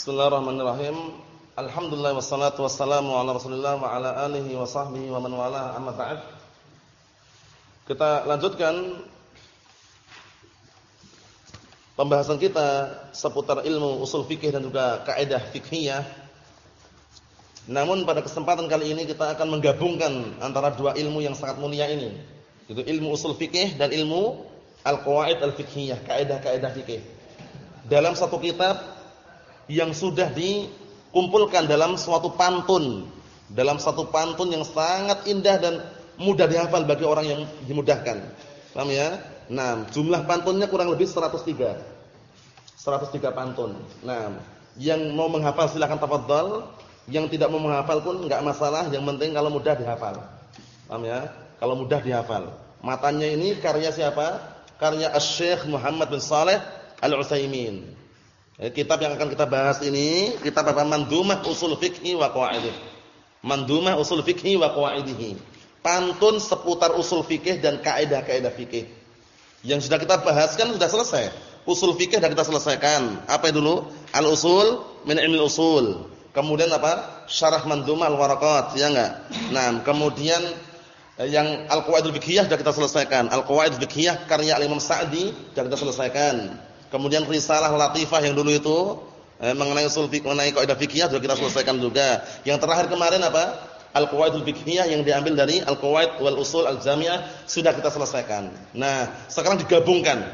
Bismillahirrahmanirrahim. Alhamdulillah wassalatu wassalamu ala Rasulillah wa ala alihi wa sahbihi wa man wala amma ba'd. Kita lanjutkan pembahasan kita seputar ilmu usul fikih dan juga kaidah fikihiyah. Namun pada kesempatan kali ini kita akan menggabungkan antara dua ilmu yang sangat mulia ini, yaitu ilmu usul fikih dan ilmu al-qawaid al-fiqhiyah, kaidah-kaidah fikih. Dalam satu kitab yang sudah dikumpulkan dalam suatu pantun, dalam satu pantun yang sangat indah dan mudah dihafal bagi orang yang dimudahkan. Paham ya? Nah, jumlah pantunnya kurang lebih 103. 103 pantun. Nah, yang mau menghafal silakan tafadhal, yang tidak mau menghafal pun enggak masalah, yang penting kalau mudah dihafal. Paham ya? Kalau mudah dihafal. Matanya ini karya siapa? Karya Asy-Syaikh Muhammad bin Saleh Al-Utsaimin. Eh, kitab yang akan kita bahas ini kitab apa? Mandumah Usul Fikhi wa Qawaidih. Mandumah Usul Fikhi wa Qawaidihi. Pantun seputar usul fikih dan kaidah-kaidah fikih. Yang sudah kita bahas kan sudah selesai. Usul fikih sudah kita selesaikan. Apa itu dulu? Al-usul min ilmi usul. Kemudian apa? Syarah Mandumah Al-Waraqat, ya enggak? Nah, kemudian eh, yang Al-Qawaidul Fiqhiyah sudah kita selesaikan. Al-Qawaidul Fiqhiyah karya Imam Sa'di sudah kita selesaikan. Kemudian risalah latifah yang dulu itu eh, mengenai usul fikih, mengenai kaidah fikih sudah kita selesaikan juga. Yang terakhir kemarin apa? Al-Qawaidul Fiqhiyah yang diambil dari Al-Qawaid wal Usul Al-Jami'ah sudah kita selesaikan. Nah, sekarang digabungkan.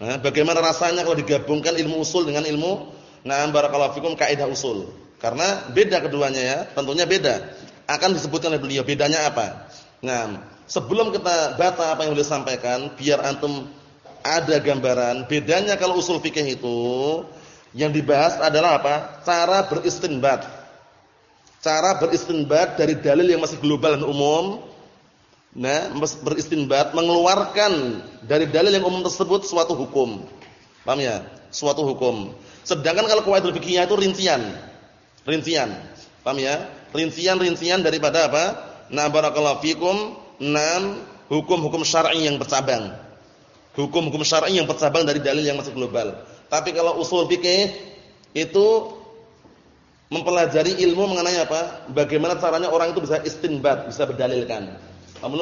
Nah, bagaimana rasanya kalau digabungkan ilmu usul dengan ilmu nah barakallahu fikum kaidah usul. Karena beda keduanya ya, tentunya beda. Akan disebutkan oleh beliau bedanya apa? Nah, sebelum kita baca apa yang beliau sampaikan, biar antum ada gambaran bedanya kalau usul fikih itu yang dibahas adalah apa? Cara beristinbat. Cara beristinbat dari dalil yang masih global dan umum. Nah, beristinbat mengeluarkan dari dalil yang umum tersebut suatu hukum. Paham ya? Suatu hukum. Sedangkan kalau qawaidul fikih itu rincian. Rincian. Paham ya? Rincian-rincian daripada apa? Nah, barakallahu fikum, enam hukum-hukum syar'i yang bercabang hukum-hukum syar'i yang bercabang dari dalil yang masih global. Tapi kalau usul fikih itu mempelajari ilmu mengenai apa? Bagaimana caranya orang itu bisa istinbat, bisa berdalilkan. Paham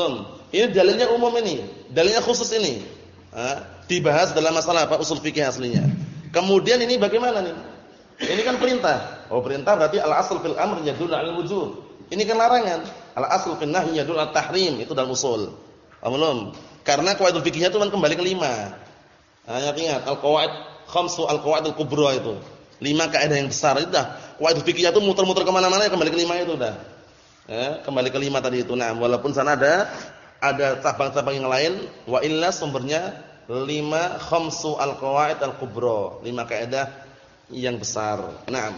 Ini dalilnya umum ini, dalilnya khusus ini. Ha? dibahas dalam masalah apa? Usul fikih aslinya. Kemudian ini bagaimana nih? Ini kan perintah. Oh, perintah berarti al-asl fil amr yadullu 'ala al-wujub. Ini kan larangan. Al-asl fil nahy yadullu tahrim, itu dalam usul. Paham karena qawaidul fikihnya itu kan kembali ke lima. Nah, ingat al-qawaid khamsu al-qawaidul kubra itu. Lima kaidah yang besar itu dah. Qawaidul fikihnya itu muter-muter ke mana mana ya kembali ke lima itu dah. Ya, kembali ke lima tadi itu. Nah, walaupun sana ada ada cabang-cabang yang lain, wa illa sumbernya lima khamsu al-qawaid al-kubra. Lima kaidah yang besar. Nah,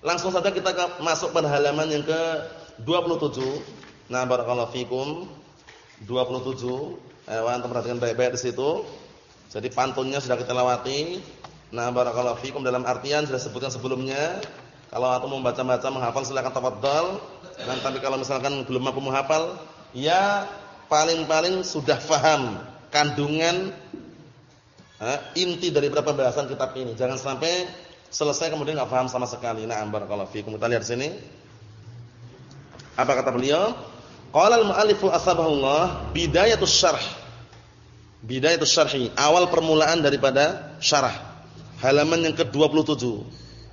langsung saja kita masuk pada halaman yang ke 27. Nah, barakallahu fikum. 27. Eh, antum perhatikan baik-baik di situ. Jadi pantunnya sudah kita lewati. Nah, barakallahu fikum dalam artian sudah sebutkan sebelumnya. Kalau antum membaca-baca menghafal silakan tafadhal. Dan tapi kalau misalkan belum mampu menghafal, ya paling-paling sudah faham kandungan eh, inti dari beberapa pembahasan kitab ini. Jangan sampai selesai kemudian enggak paham sama sekali. Nah, barakallahu fikum. Kita lihat sini. Apa kata beliau? Qala al-mu'allifu asbahullah bidayatus syarh. Bidayatus syarhi, awal permulaan daripada syarah. Halaman yang ke-27.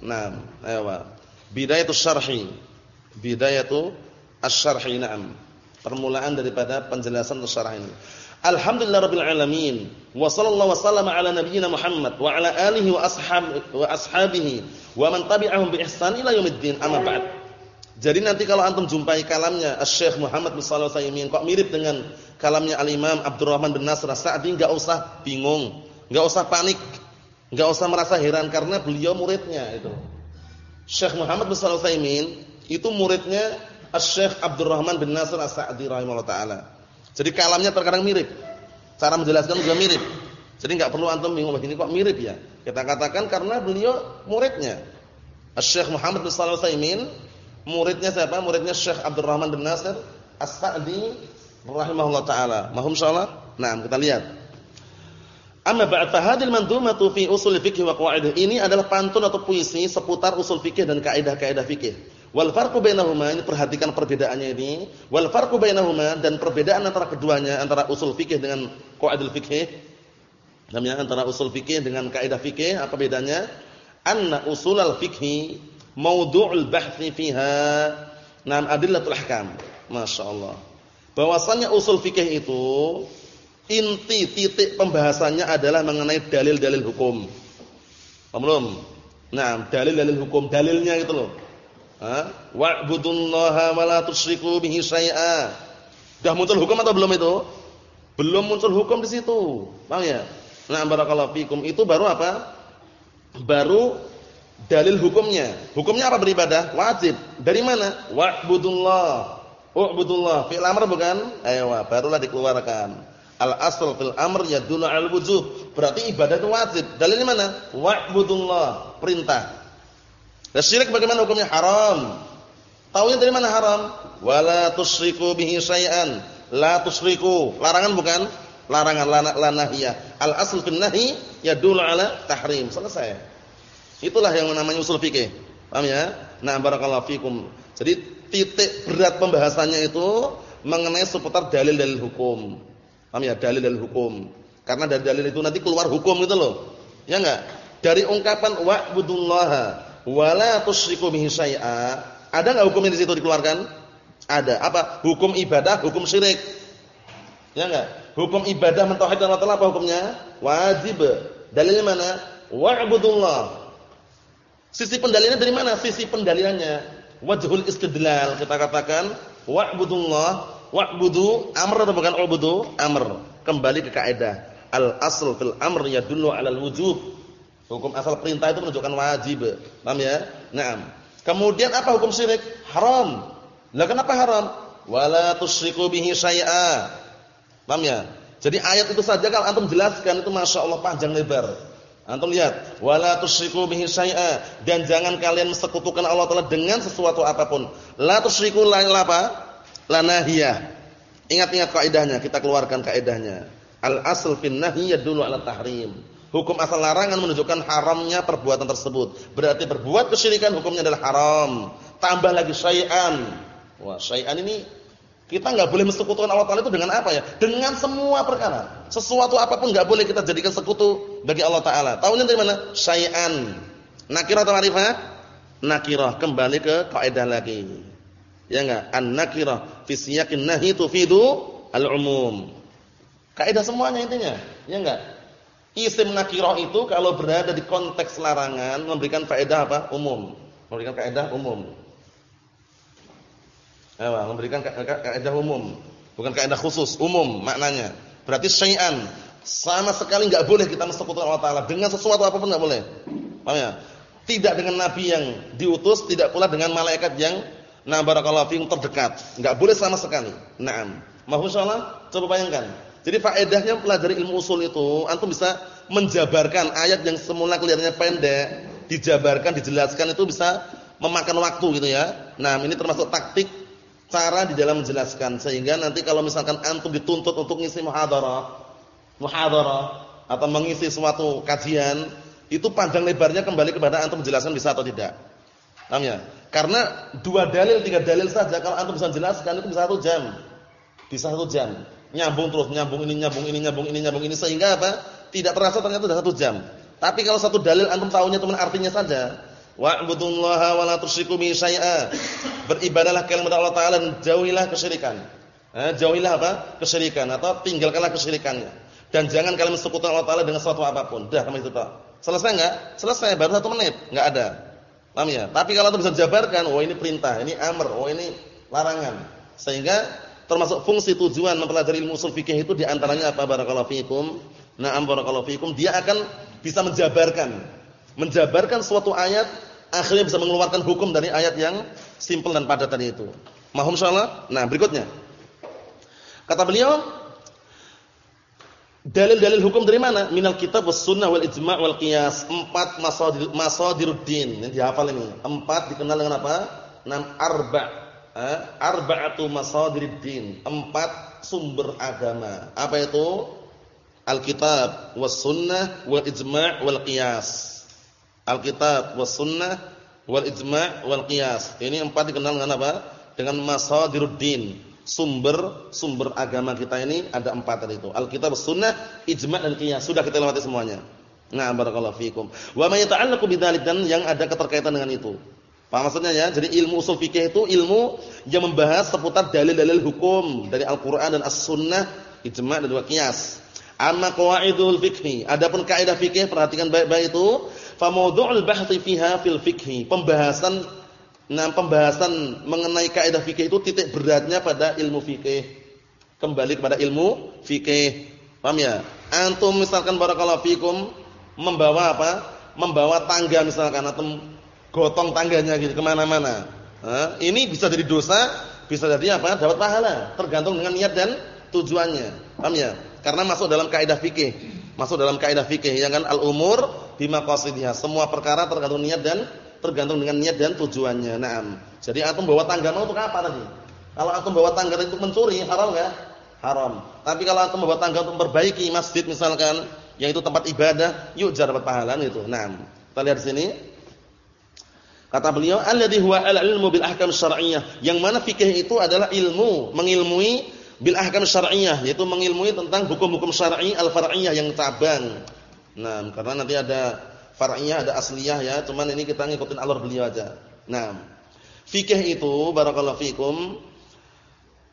Nah, ayo Pak. Bidayatus syarhi. Bidayatu asy-syarhi, na'am. Permulaan daripada penjelasan syarah ini. Alhamdulillah rabbil alamin wa sallallahu wasallam ala nabiyyina Muhammad wa ala alihi wa wa ashabihi wa man tabi'ahum bi ihsan ila yaumiddin amma ba'd. Jadi nanti kalau antum jumpai kalamnya Syekh Muhammad bin Shalih Al-Utsaimin kok mirip dengan kalamnya Al-Imam Abdurrahman bin Nasr As-Sa'di enggak usah bingung, enggak usah panik, enggak usah merasa heran karena beliau muridnya itu. Syekh Muhammad bin Shalih Al-Utsaimin itu muridnya Syekh Abdurrahman bin Nasr As-Sa'di rahimahullah taala. Jadi kalamnya terkadang mirip. Cara menjelaskan juga mirip. Jadi enggak perlu antum bingung begini kok mirip ya. Kita katakan karena beliau muridnya. Syekh Muhammad bin Shalih Al-Utsaimin Muridnya siapa? Muridnya Syekh Abdurrahman bin Nasir As-Sa'di rahimahullah taala. Mahum insyaallah? Nah, kita lihat. Amma ba'd fahadil mandhumatu fi usul fikih wa qawaid. Ini adalah pantun atau puisi seputar usul fikih dan kaidah-kaidah fikih. Wal farqu bainahuma ini perhatikan perbedaannya ini. Wal farqu bainahuma dan perbedaan antara keduanya antara usul fikih dengan qawaidul fikih. Namanya antara usul fikih dengan kaidah fikih apa bedanya? Anna usulal fikhi mawdu'ul bahthi fiha nam adillatul ahkam. Masyaallah. Bahwasannya usul fikih itu inti titik pembahasannya adalah mengenai dalil-dalil hukum. Belum? Nah, dalil-dalil hukum, dalilnya itu loh. Ha? Wa'budullaha wa la tusyriku bihi syai'a. Sudah muncul hukum atau belum itu? Belum muncul hukum di situ. Paham ya? Nah, barakallahu fikum itu baru apa? Baru dalil hukumnya. Hukumnya apa beribadah? Wajib. Dari mana? Wa'budullah. Wa'budullah. Fi'il amr bukan? Ayo, barulah dikeluarkan. Al asal fil amr yadullu al wujub. Berarti ibadah itu wajib. Dalilnya mana? Wa'budullah, perintah. Dan syirik bagaimana hukumnya? Haram. Taunya dari mana haram? Wala tusyriku bihi syai'an. La tusyriku. Larangan bukan? Larangan la, nahiyah. Al asal fil nahi yadullu ala tahrim. Selesai. Itulah yang namanya usul fikih. Paham ya? Nah, barakallahu fikum. Jadi titik berat pembahasannya itu mengenai seputar dalil-dalil hukum. Paham ya? Dalil-dalil hukum. Karena dari dalil itu nanti keluar hukum gitu loh. Ya enggak? Dari ungkapan wa'budullaha wa la tusyriku bihi syai'a, ada enggak hukumnya di situ dikeluarkan? Ada. Apa? Hukum ibadah, hukum syirik. Ya enggak? Hukum ibadah mentauhidkan Allah Taala apa hukumnya? Wajib. Dalilnya mana? Wa'budullah. Sisi pendalilannya dari mana? Sisi pendalilannya wajhul istidlal kita katakan wa'budullah Wa'budu amr atau bukan ubudu? Amr. Kembali ke kaidah. Al asl fil amr yadullu 'alal wujub. Hukum asal perintah itu menunjukkan wajib. Paham ya? Naam. Kemudian apa hukum syirik? Haram. Lah kenapa haram? Wala tusyriku bihi syai'a. Paham ya? Jadi ayat itu saja kalau antum jelaskan itu Masya Allah panjang lebar. Antum lihat, wala tusyriku bihi syai'a dan jangan kalian mensekutukan Allah Taala dengan sesuatu apa pun. La tusyriku la apa? lanahiyah. Ingat-ingat kaidahnya, kita keluarkan kaidahnya. Al asl fin nahi yadullu ala tahrim. Hukum asal larangan menunjukkan haramnya perbuatan tersebut. Berarti berbuat kesyirikan hukumnya adalah haram. Tambah lagi syai'an. Wah, syai'an ini kita enggak boleh mensekutukan Allah Taala itu dengan apa ya? Dengan semua perkara. Sesuatu apa pun enggak boleh kita jadikan sekutu bagi Allah Taala. Tahunya dari mana? Syai'an. Nakirah atau ma'rifah? Nakirah. Kembali ke kaidah lagi. Ya enggak? An-nakirah fi siyaqin nahi tufidu al-umum. Kaidah semuanya intinya. Ya enggak? Isim nakirah itu kalau berada di konteks larangan memberikan faedah apa? Umum. Memberikan kaidah umum. Ya, memberikan kaidah umum, bukan kaidah khusus, umum maknanya. Berarti syai'an sama sekali enggak boleh kita mensekutukan Allah taala dengan sesuatu apa pun enggak boleh. Paham ya? Tidak dengan nabi yang diutus, tidak pula dengan malaikat yang Nah, barakallahu fiikum terdekat. Enggak boleh sama sekali. Naam. Mahfuz insyaallah? Coba bayangkan. Jadi faedahnya pelajari ilmu usul itu antum bisa menjabarkan ayat yang semula kelihatannya pendek, dijabarkan, dijelaskan itu bisa memakan waktu gitu ya. Nah, ini termasuk taktik cara di dalam menjelaskan sehingga nanti kalau misalkan antum dituntut untuk ngisi muhadharah, muhadharah atau mengisi suatu kajian, itu panjang lebarnya kembali kepada antum menjelaskan bisa atau tidak. Paham ya? Karena dua dalil, tiga dalil saja kalau antum bisa jelaskan itu bisa satu jam. Bisa satu jam. Nyambung terus, nyambung ini, nyambung ini, nyambung ini, nyambung ini sehingga apa? Tidak terasa ternyata sudah satu jam. Tapi kalau satu dalil antum tahunya cuma artinya saja. Wa'budullaha wa la tusyriku bihi syai'a. Beribadahlah kalian kepada Allah taala dan jauhilah kesyirikan. Eh, jauhilah apa? Kesyirikan atau tinggalkanlah kesyirikannya. Dan jangan kalian mensekutukan Allah taala dengan sesuatu apa pun. Dah sampai itu tak. Selesai enggak? Selesai baru satu menit. Enggak ada. Paham ya? Tapi kalau bisa dijabarkan, oh ini perintah, ini amr, oh ini larangan. Sehingga termasuk fungsi tujuan mempelajari ilmu usul fikih itu di antaranya apa barakallahu fikum? Na'am barakallahu fikum, dia akan bisa menjabarkan. Menjabarkan suatu ayat akhirnya bisa mengeluarkan hukum dari ayat yang simpel dan padat tadi itu. Mahum insyaallah. Nah, berikutnya. Kata beliau, Dalil-dalil hukum dari mana? Minal kitab was sunnah wal ijma' wal qiyas. Empat masadir masadiruddin. Ini dihafal ini. Empat dikenal dengan apa? Enam arba'. Eh? Arba'atu masadiruddin. Empat sumber agama. Apa itu? Alkitab was sunnah wal ijma' wal qiyas. Alkitab was sunnah wal ijma' wal qiyas. Ini empat dikenal dengan apa? Dengan masadiruddin. Sumber sumber agama kita ini ada empat tadi itu. Alkitab, sunnah, ijma' dan qiyas. Sudah kita lewati semuanya. Nah, barakallahu fikum. Wa ma yata'allaqu bidzalik dan yang ada keterkaitan dengan itu. Paham maksudnya ya? Jadi ilmu usul fikih itu ilmu yang membahas seputar dalil-dalil hukum dari Al-Qur'an dan As-Sunnah, ijma' dan qiyas. Amma qawaidul fikhi, adapun kaidah fikih perhatikan baik-baik itu, fa mawdu'ul bahthi fiha fil fikhi. Pembahasan nah pembahasan mengenai kaidah fikih itu titik beratnya pada ilmu fikih. Kembali kepada ilmu fikih. Paham ya? Antum misalkan barakallahu fikum membawa apa? Membawa tangga misalkan atau gotong tangganya gitu ke mana-mana. Nah, ini bisa jadi dosa, bisa jadi apa? Dapat pahala, tergantung dengan niat dan tujuannya. Paham ya? Karena masuk dalam kaidah fikih. Masuk dalam kaidah fikih yang kan al-umur bima qasidiha. Semua perkara tergantung niat dan tergantung dengan niat dan tujuannya. Naam. Jadi antum bawa tangga mau untuk apa tadi? Kalau antum bawa tangga untuk mencuri, haram enggak? Haram. Tapi kalau antum bawa tangga untuk memperbaiki masjid misalkan, yang itu tempat ibadah, yuk jar dapat pahala itu. Naam. Kita lihat sini. Kata beliau, alladhi huwa al-ilmu bil ahkam syar'iyyah. Yang mana fikih itu adalah ilmu, mengilmui bil ahkam syar'iyyah, yaitu mengilmui tentang hukum-hukum syar'i al-far'iyyah yang cabang. Nah, karena nanti ada far'iyah, ada asliyah ya, cuman ini kita ngikutin alur beliau aja. Nah, fikih itu barakallahu fikum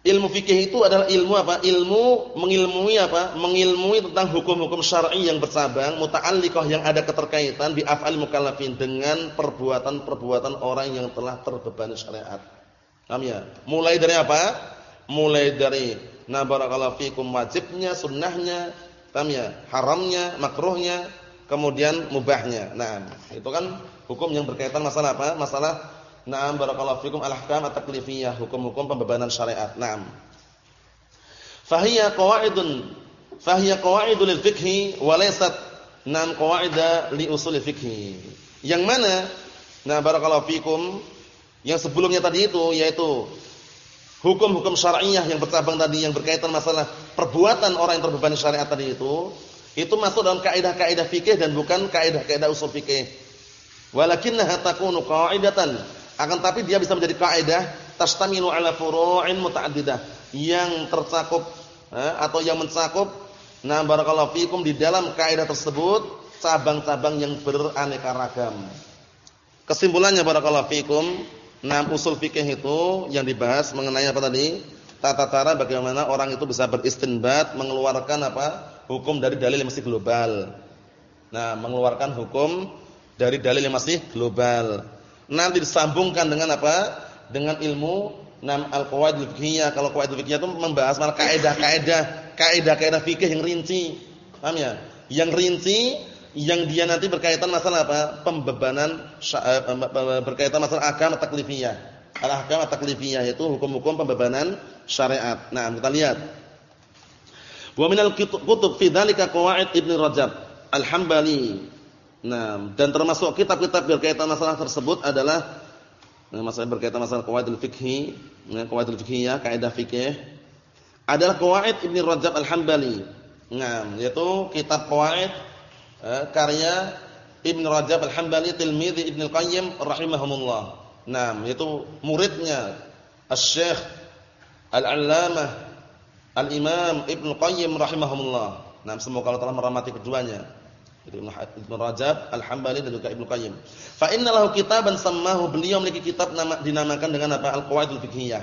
Ilmu fikih itu adalah ilmu apa? Ilmu mengilmui apa? Mengilmui tentang hukum-hukum syar'i yang bercabang, muta'alliqah yang ada keterkaitan bi af'al mukallafin dengan perbuatan-perbuatan orang yang telah terbebani syariat. Paham ya? Mulai dari apa? Mulai dari na barakallahu fikum wajibnya, sunnahnya, paham ya? Haramnya, makruhnya, kemudian mubahnya. Nah, itu kan hukum yang berkaitan masalah apa? Masalah Naam barakallahu fikum al-ahkam at-taklifiyah, hukum-hukum pembebanan syariat. Naam. Fahiya qawaidun fahiya qawaidul fiqhi wa laysat nam qawaida li usul fiqhi. Yang mana? Nah, barakallahu fikum yang sebelumnya tadi itu yaitu hukum-hukum syar'iyyah yang bercabang tadi yang berkaitan masalah perbuatan orang yang terbebani syariat tadi itu itu masuk dalam kaidah-kaidah fikih dan bukan kaidah-kaidah usul fikih. Walakinnaha takunu qaidatan akan tapi dia bisa menjadi kaidah tastamilu ala furu'in muta'addidah yang tercakup eh, atau yang mencakup nah barakallahu fikum di dalam kaidah tersebut cabang-cabang yang beraneka ragam. Kesimpulannya barakallahu fikum, nah usul fikih itu yang dibahas mengenai apa tadi? Tata cara bagaimana orang itu bisa beristinbat mengeluarkan apa? hukum dari dalil yang masih global. Nah, mengeluarkan hukum dari dalil yang masih global nanti disambungkan dengan apa? Dengan ilmu nam al-qawaidul fiqhiyah. Kalau qawaidul fiqhiyah itu membahas malah kaidah-kaidah, kaidah-kaidah fikih yang rinci. Paham ya? Yang rinci yang dia nanti berkaitan masalah apa? Pembebanan eh, berkaitan masalah agama taklifiyah. Al-ahkam taklifiyah itu hukum-hukum pembebanan syariat. Nah, kita lihat. Wa minal kutub fi dzalika qawaid Ibnu Rajab Al-Hambali Nah, dan termasuk kitab-kitab berkaitan masalah tersebut adalah nah, masalah berkaitan masalah qawaidul fikhi, nah, qawaidul fikhiyah, kaidah fikih adalah qawaid Ibnu Rajab Al-Hambali. Nah, yaitu kitab qawaid eh, karya Ibnu Rajab Al-Hambali tilmidzi Ibnu Qayyim rahimahumullah. Nah, yaitu muridnya Asy-Syaikh Al-Allamah Al-Imam Ibnu Qayyim rahimahumullah. Nah, semoga Allah telah merahmati keduanya. Ibnu Rajab, Al-Hambali dan juga Ibnu Qayyim. Fa innalahu kitaban sammahu beliau memiliki kitab nama, dinamakan dengan apa? Al-Qawaidul Fiqhiyah.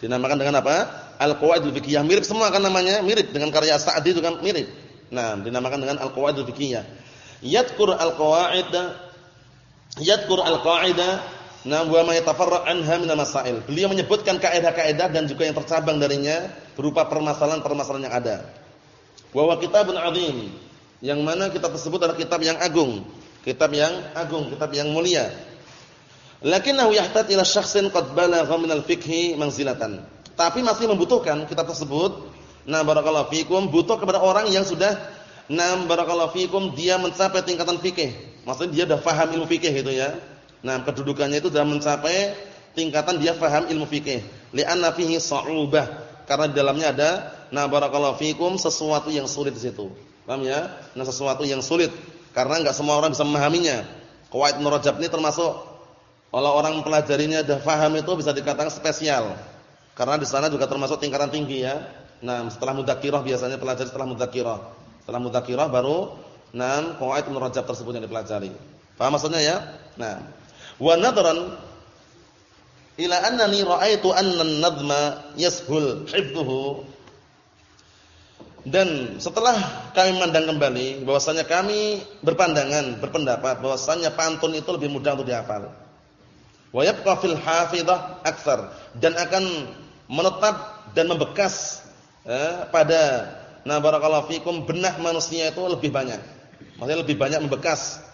Dinamakan dengan apa? Al-Qawaidul Fiqhiyah. Mirip semua kan namanya, mirip dengan karya Sa'di juga mirip. Nah, dinamakan dengan Al-Qawaidul Fiqhiyah. Yadhkur al-qawaid yadhkur al-qaida nah wa ma yatafarra' anha min masail Beliau menyebutkan kaidah-kaidah dan juga yang tercabang darinya berupa permasalahan-permasalahan yang ada. Wa wa kitabun 'azim yang mana kitab tersebut adalah kitab yang agung, kitab yang agung, kitab yang mulia. Lakinnahu yahtaj ila syakhsin qad balagha min al-fiqhi manzilatan. Tapi masih membutuhkan kitab tersebut, nah barakallahu fikum, butuh kepada orang yang sudah nah barakallahu fikum dia mencapai tingkatan fikih. Maksudnya dia sudah paham ilmu fikih gitu ya. Nah, kedudukannya itu sudah mencapai tingkatan dia paham ilmu fikih. Li'anna fihi sa'ubah. Karena di dalamnya ada Nah, barakallahu fikum sesuatu yang sulit di situ. Paham ya? Nah, sesuatu yang sulit karena enggak semua orang bisa memahaminya. Qawaid Rajab ini termasuk kalau orang mempelajarinya dah faham itu bisa dikatakan spesial. Karena di sana juga termasuk tingkatan tinggi ya. Nah, setelah mudzakkirah biasanya pelajari setelah mudzakkirah. Setelah mudzakkirah baru nah qawaid Rajab tersebut yang dipelajari. Paham maksudnya ya? Nah, wa nadran ila annani ra'aitu anna an-nadma yashul hifdhuhu dan setelah kami memandang kembali bahwasanya kami berpandangan berpendapat bahwasanya pantun itu lebih mudah untuk dihafal wa yabqa fil hafidhah akthar dan akan menetap dan membekas eh, pada na barakallahu fikum benak manusia itu lebih banyak maksudnya lebih banyak membekas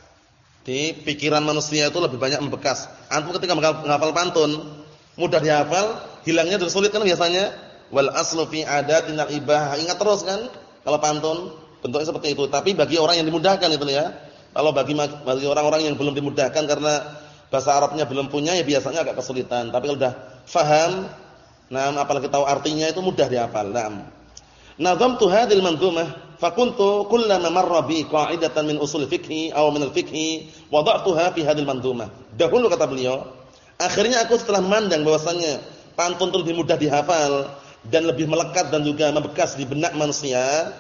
di pikiran manusia itu lebih banyak membekas. Antum ketika menghafal pantun, mudah dihafal, hilangnya dan sulit kan biasanya. Wal aslu fi adatinal ibah. Ingat terus kan kalau pantun bentuknya seperti itu. Tapi bagi orang yang dimudahkan itu ya. Kalau bagi bagi orang-orang yang belum dimudahkan karena bahasa Arabnya belum punya ya biasanya agak kesulitan. Tapi kalau sudah faham, nah apalagi tahu artinya itu mudah dihafal. Nah, nazamtu hadhil manzumah Fakuntu kullama marra bi qa'idatan min usul fikhi aw min al-fikhi wada'tuha fi hadhihi al-mandhumah. Dahulu kata beliau, akhirnya aku setelah memandang bahwasanya pantun itu lebih mudah dihafal dan lebih melekat dan juga membekas di benak manusia,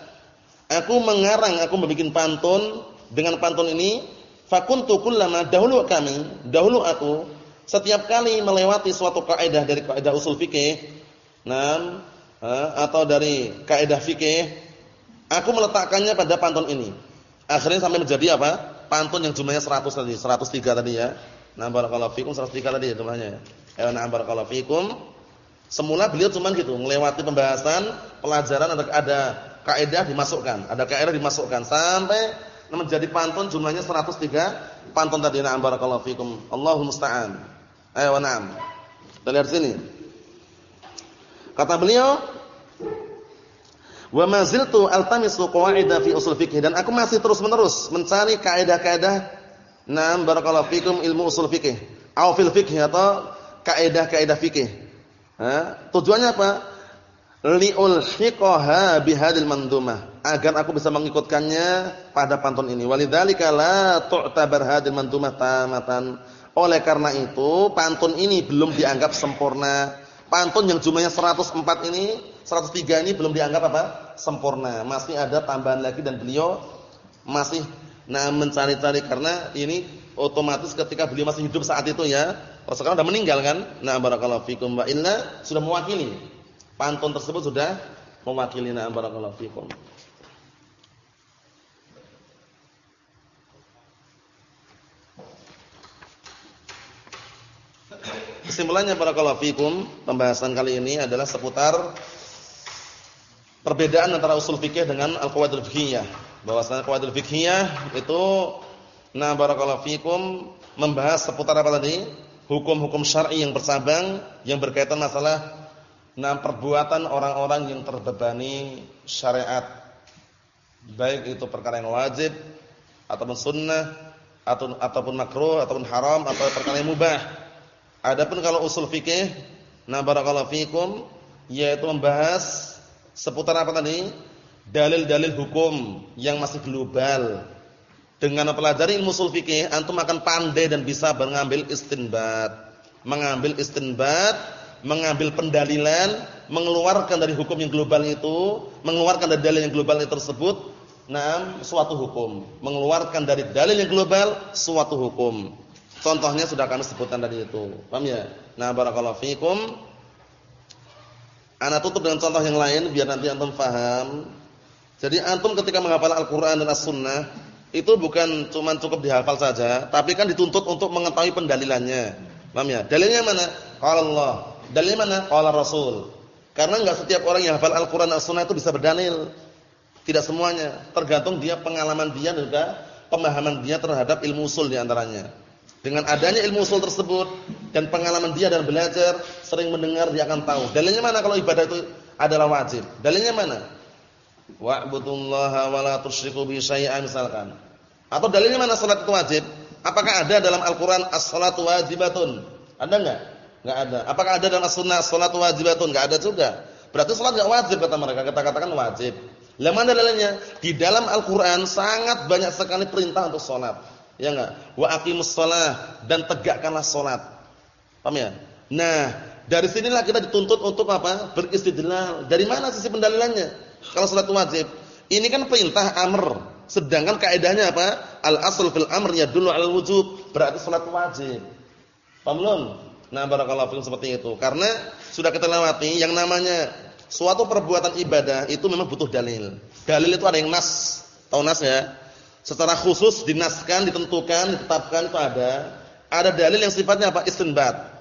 aku mengarang, aku membuat pantun dengan pantun ini fakuntu kullama dahulu kami, dahulu aku setiap kali melewati suatu kaidah dari kaidah usul fikih, nah, atau dari kaidah fikih Aku meletakkannya pada pantun ini. Akhirnya sampai menjadi apa? Pantun yang jumlahnya 100 tadi, 103 tadi ya. Nah, barakallahu fikum 103 tadi ya jumlahnya. Ya, nah barakallahu fikum. Semula beliau cuma gitu, melewati pembahasan, pelajaran ada ada kaidah dimasukkan, ada kaidah dimasukkan sampai menjadi pantun jumlahnya 103 pantun tadi. Nah, barakallahu fikum. Allahu musta'an. Ayo na'am. Kita lihat sini. Kata beliau, Wa ma ziltu altamisu qawaida fi usul fikih dan aku masih terus-menerus mencari kaidah-kaidah nam barakallahu fikum ilmu usul fikih au fil fikih atau kaidah-kaidah fikih. Ha? Tujuannya apa? Liul hiqaha bihadil mandumah agar aku bisa mengikutkannya pada pantun ini. Walidzalika la tu'tabar hadil mandumah tamatan. Oleh karena itu, pantun ini belum dianggap sempurna. Pantun yang jumlahnya 104 ini 103 ini belum dianggap apa? Sempurna. Masih ada tambahan lagi dan beliau masih nah mencari-cari karena ini otomatis ketika beliau masih hidup saat itu ya. Kalau sekarang sudah meninggal kan? Nah, barakallahu fikum wa inna sudah mewakili. Pantun tersebut sudah mewakili nah barakallahu fikum. Kesimpulannya barakallahu fikum, pembahasan kali ini adalah seputar perbedaan antara usul fikih dengan al-qawaidul fiqhiyah. Bahwasanya qawaidul fiqhiyah itu nah barakallahu fikum membahas seputar apa tadi? Hukum-hukum syar'i yang bersabang yang berkaitan masalah nah perbuatan orang-orang yang terbebani syariat. Baik itu perkara yang wajib ataupun sunnah atau ataupun makruh ataupun haram atau perkara yang mubah. Adapun kalau usul fikih nah barakallahu fikum yaitu membahas Seputar apa tadi? Dalil-dalil hukum yang masih global. Dengan mempelajari ilmu usul fikih, antum akan pandai dan bisa mengambil istinbat. Mengambil istinbat, mengambil pendalilan, mengeluarkan dari hukum yang global itu, mengeluarkan dari dalil yang global tersebut, nah, suatu hukum. Mengeluarkan dari dalil yang global suatu hukum. Contohnya sudah kami sebutkan tadi itu. Paham ya? Nah, barakallahu fikum. Ana tutup dengan contoh yang lain biar nanti antum paham. Jadi antum ketika menghafal Al-Qur'an dan As-Sunnah itu bukan cuma cukup dihafal saja, tapi kan dituntut untuk mengetahui pendalilannya. Paham ya? Dalilnya mana? Qala Allah. Dalilnya mana? Qala Rasul. Karena enggak setiap orang yang hafal Al-Qur'an dan As-Sunnah itu bisa berdalil. Tidak semuanya, tergantung dia pengalaman dia dan juga pemahaman dia terhadap ilmu usul di antaranya. Dengan adanya ilmu usul tersebut dan pengalaman dia dan belajar, sering mendengar dia akan tahu. Dalilnya mana kalau ibadah itu adalah wajib? Dalilnya mana? Wa'budullaha wa la tusyriku bihi syai'an misalkan. Atau dalilnya mana salat itu wajib? Apakah ada dalam Al-Qur'an as-salatu wajibatun? Ada enggak? Enggak ada. Apakah ada dalam As-Sunnah as-salatu wajibatun? Enggak ada juga. Berarti salat enggak wajib kata mereka. Kita katakan wajib. Lah mana dalilnya? Di dalam Al-Qur'an sangat banyak sekali perintah untuk salat. Ya enggak? Wa aqimus shalah dan tegakkanlah salat. Paham ya? Nah, dari sinilah kita dituntut untuk apa? Beristidlal. Dari mana sisi pendalilannya? Kalau salat wajib, ini kan perintah amr. Sedangkan kaidahnya apa? Al asl fil amr yadullu al wujub. Berarti salat wajib. Paham belum? Nah, barakallahu fikum seperti itu. Karena sudah kita lewati yang namanya suatu perbuatan ibadah itu memang butuh dalil. Dalil itu ada yang nas. Tahu nas ya? Secara khusus dinaskan, ditentukan, ditetapkan itu ada. Ada dalil yang sifatnya apa? Istinbat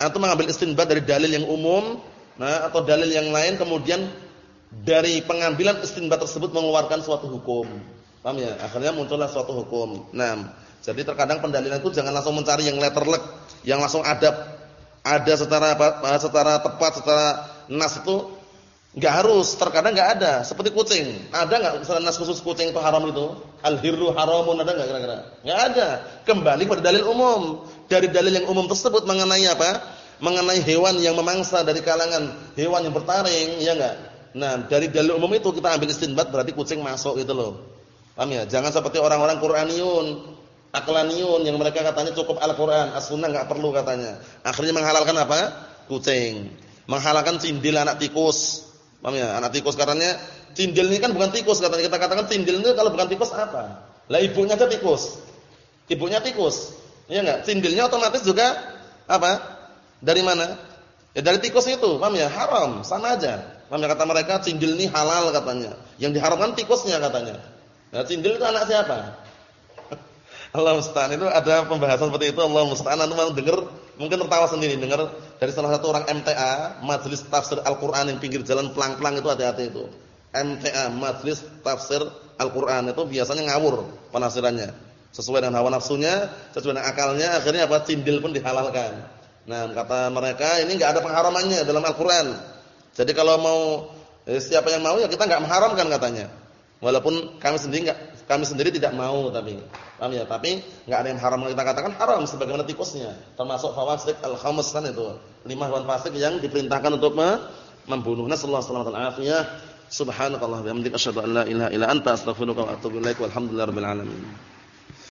atau mengambil istinbat dari dalil yang umum, nah atau dalil yang lain kemudian dari pengambilan istinbat tersebut mengeluarkan suatu hukum. Paham ya? Akhirnya muncullah suatu hukum. Nah, jadi terkadang pendalilan itu jangan langsung mencari yang letterlek, yang langsung adab. Ada secara apa? secara tepat, secara nas itu enggak harus, terkadang enggak ada. Seperti kucing. Ada enggak misalnya nas khusus kucing itu haram itu? Al-hirru haramun ada enggak kira-kira? Enggak ada. Kembali pada dalil umum dari dalil yang umum tersebut mengenai apa? Mengenai hewan yang memangsa dari kalangan hewan yang bertaring, ya enggak? Nah, dari dalil umum itu kita ambil istinbat berarti kucing masuk gitu loh. Paham ya? Jangan seperti orang-orang Qur'aniyun, aklaniun yang mereka katanya cukup Al-Qur'an, As-Sunnah enggak perlu katanya. Akhirnya menghalalkan apa? Kucing. Menghalalkan cindil anak tikus. Paham ya? Anak tikus katanya cindil ini kan bukan tikus katanya. Kita katakan cindil itu kalau bukan tikus apa? Lah ibunya aja tikus. Ibunya tikus. Iya enggak? Cindilnya otomatis juga apa? Dari mana? Ya dari tikus itu, paham ya? Haram, sama aja. Paham ya kata mereka cindil ini halal katanya. Yang diharamkan tikusnya katanya. Nah, cindil itu anak siapa? Allah musta'an itu ada pembahasan seperti itu Allah musta'an mau dengar mungkin tertawa sendiri dengar dari salah satu orang MTA Majelis Tafsir Al-Qur'an yang pinggir jalan pelang-pelang itu hati-hati itu MTA Majelis Tafsir Al-Qur'an itu biasanya ngawur penafsirannya sesuai dengan hawa nafsunya, sesuai dengan akalnya, akhirnya apa? Cindil pun dihalalkan. Nah, kata mereka ini enggak ada pengharamannya dalam Al-Qur'an. Jadi kalau mau eh, siapa yang mau ya kita enggak mengharamkan katanya. Walaupun kami sendiri enggak kami sendiri tidak mau tapi paham ya? Tapi enggak ada yang haram kita katakan haram sebagaimana tikusnya. Termasuk fawasik al-khams kan itu. Lima hewan fasik yang diperintahkan untuk membunuh. Nasallahu alaihi wasallam. Subhanakallah wa bihamdika asyhadu an la ilaha illa anta astaghfiruka wa atubu ilaik. Walhamdulillahirabbil alamin.